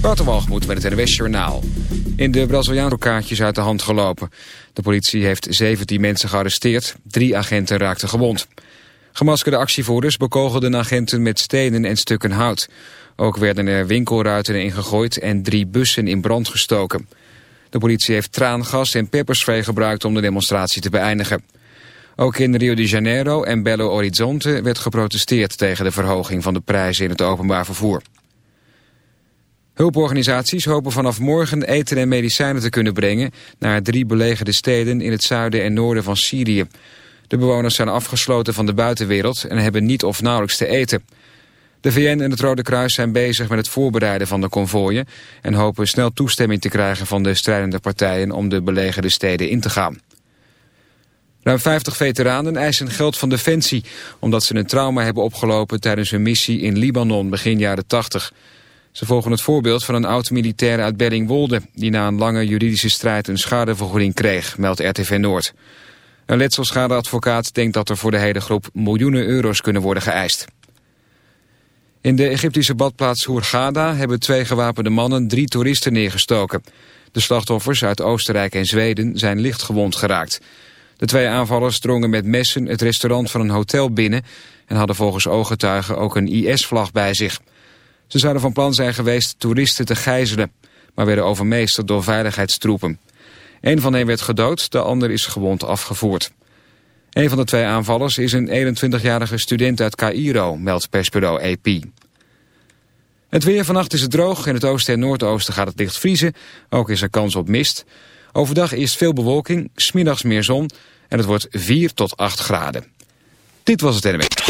Waterwalgemoed met het NWS Journaal. In de Braziliaanse kaartjes uit de hand gelopen. De politie heeft 17 mensen gearresteerd. Drie agenten raakten gewond. Gemaskerde actievoerders bekogelden agenten met stenen en stukken hout. Ook werden er winkelruiten ingegooid en drie bussen in brand gestoken. De politie heeft traangas en pepperspray gebruikt om de demonstratie te beëindigen. Ook in Rio de Janeiro en Belo Horizonte werd geprotesteerd tegen de verhoging van de prijzen in het openbaar vervoer. Hulporganisaties hopen vanaf morgen eten en medicijnen te kunnen brengen naar drie belegerde steden in het zuiden en noorden van Syrië. De bewoners zijn afgesloten van de buitenwereld en hebben niet of nauwelijks te eten. De VN en het Rode Kruis zijn bezig met het voorbereiden van de konvooien... en hopen snel toestemming te krijgen van de strijdende partijen om de belegerde steden in te gaan. Ruim 50 veteranen eisen geld van Defensie... omdat ze een trauma hebben opgelopen tijdens hun missie in Libanon begin jaren 80. Ze volgen het voorbeeld van een oud-militair uit Bellingwolde... die na een lange juridische strijd een schadevergoeding kreeg, meldt RTV Noord. Een letselschadeadvocaat denkt dat er voor de hele groep miljoenen euro's kunnen worden geëist. In de Egyptische badplaats Hurghada hebben twee gewapende mannen drie toeristen neergestoken. De slachtoffers uit Oostenrijk en Zweden zijn licht gewond geraakt. De twee aanvallers drongen met messen het restaurant van een hotel binnen... en hadden volgens ooggetuigen ook een IS-vlag bij zich. Ze zouden van plan zijn geweest toeristen te gijzelen... maar werden overmeesterd door veiligheidstroepen. Een van hen werd gedood, de ander is gewond afgevoerd. Een van de twee aanvallers is een 21-jarige student uit Cairo, meldt persbureau AP. Het weer vannacht is het droog. In het oosten en noordoosten gaat het licht vriezen. Ook is er kans op mist. Overdag is veel bewolking, smiddags meer zon en het wordt 4 tot 8 graden. Dit was het NW.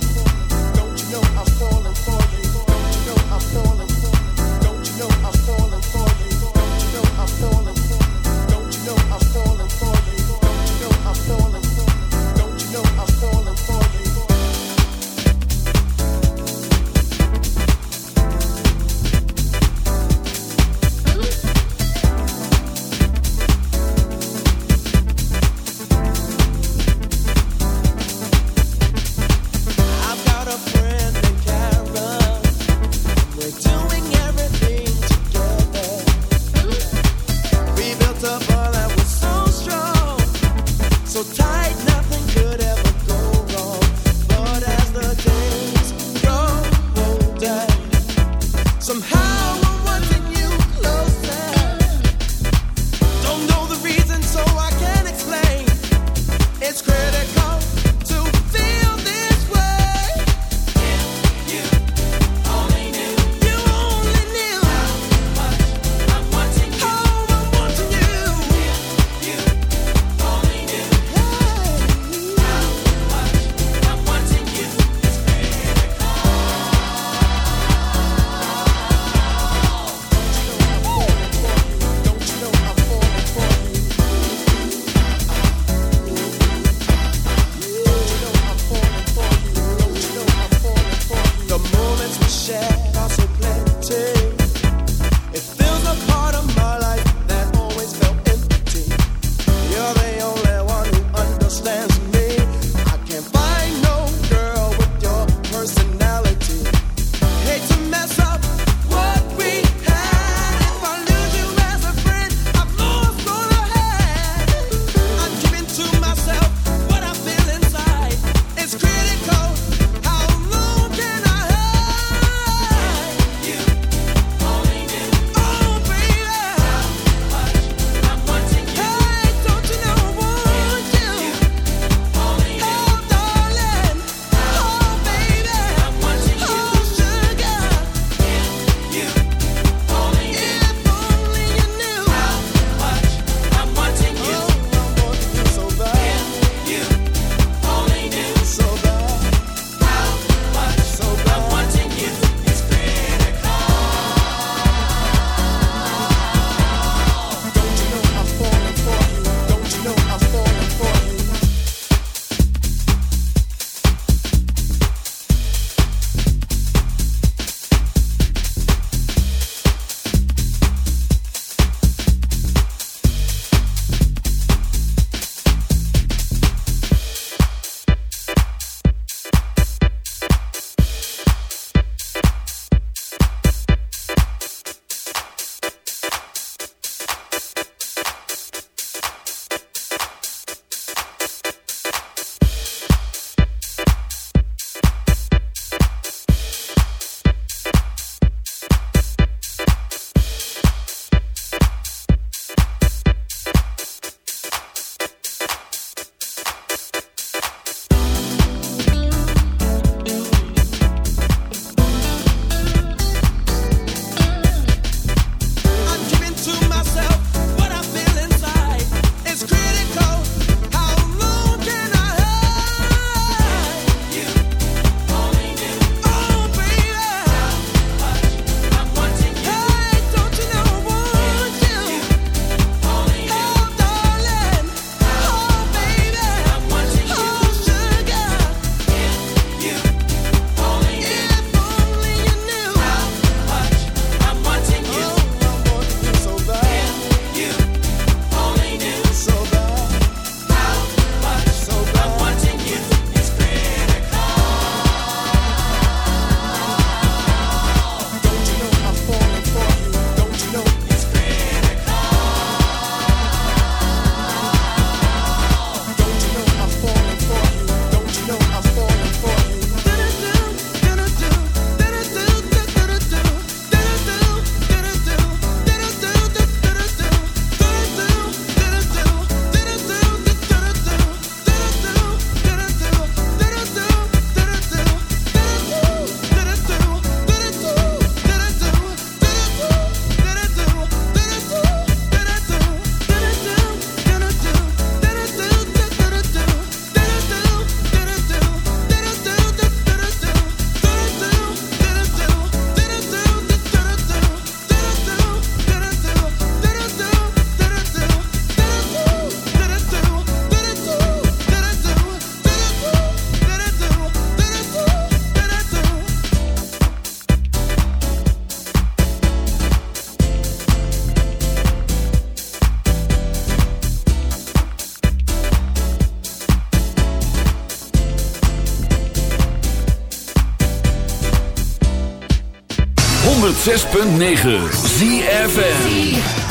106.9 ZFN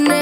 might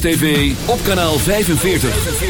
TV op kanaal 45.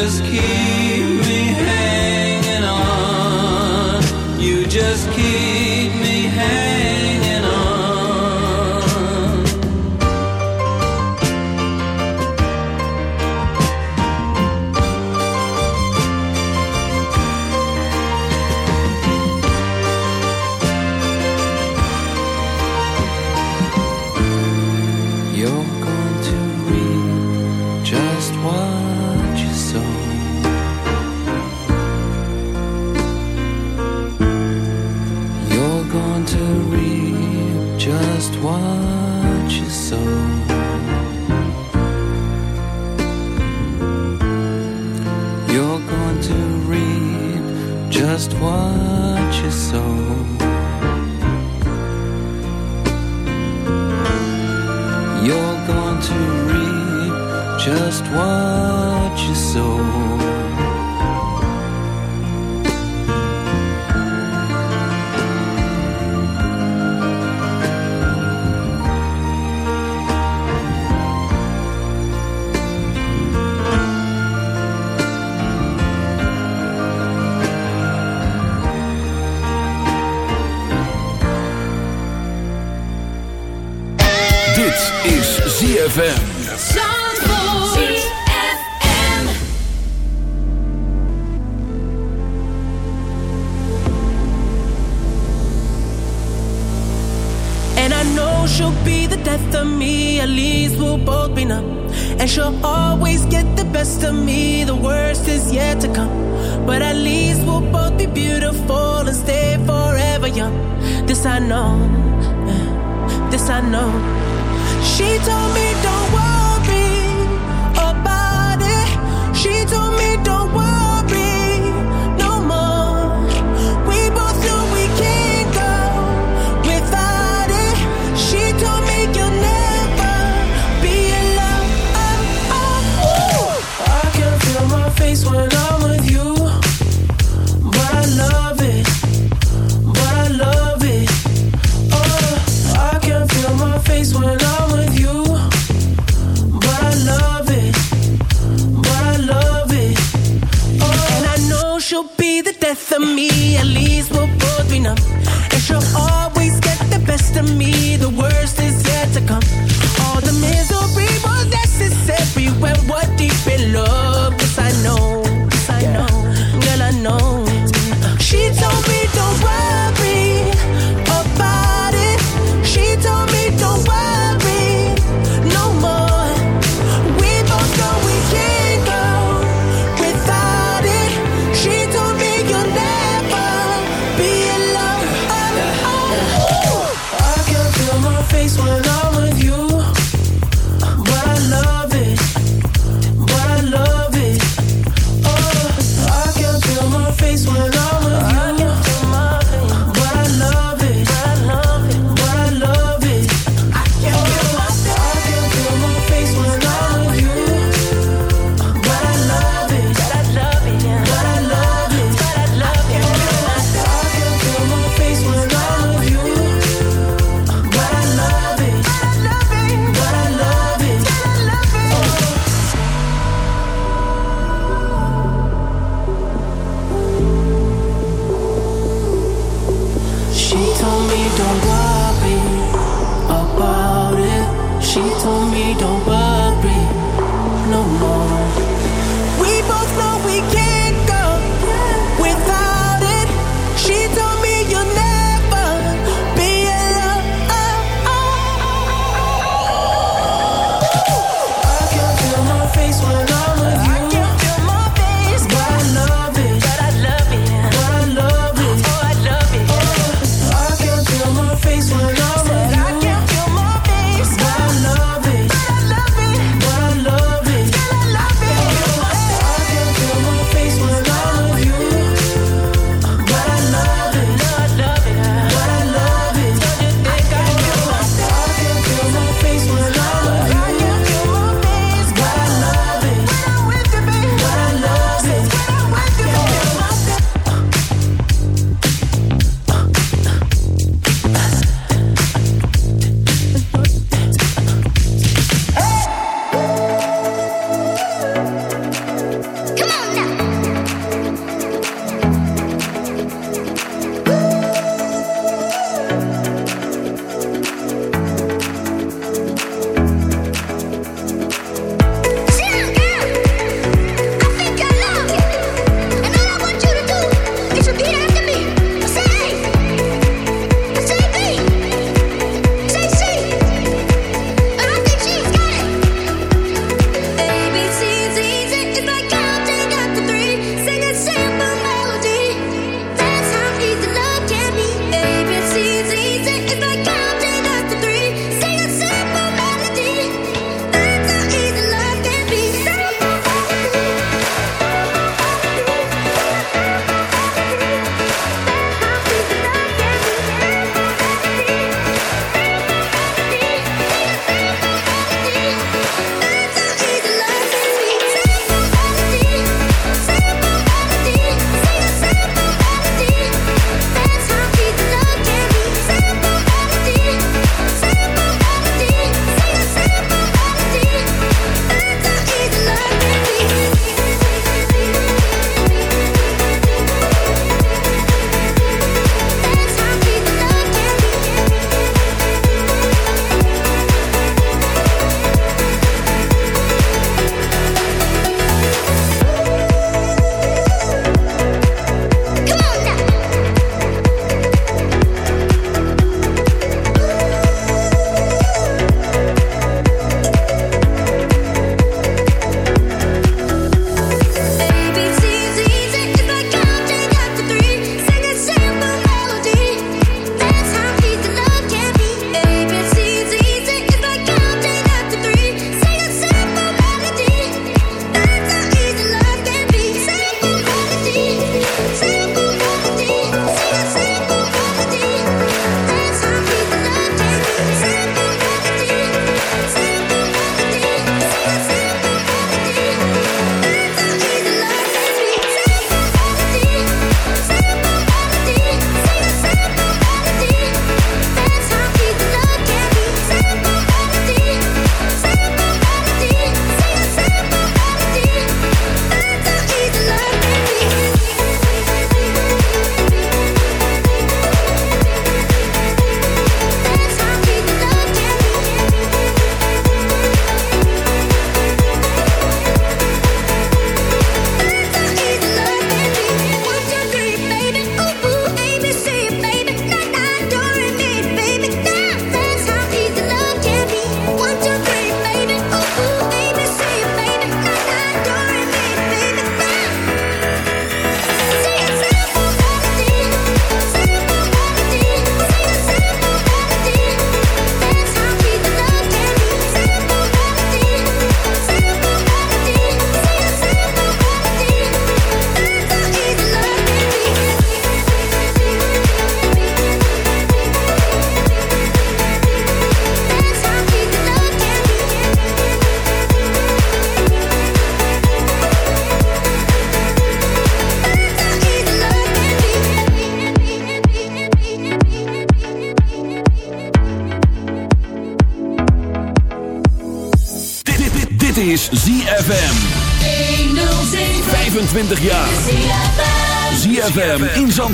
just keep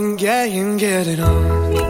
and yeah, you can get it on.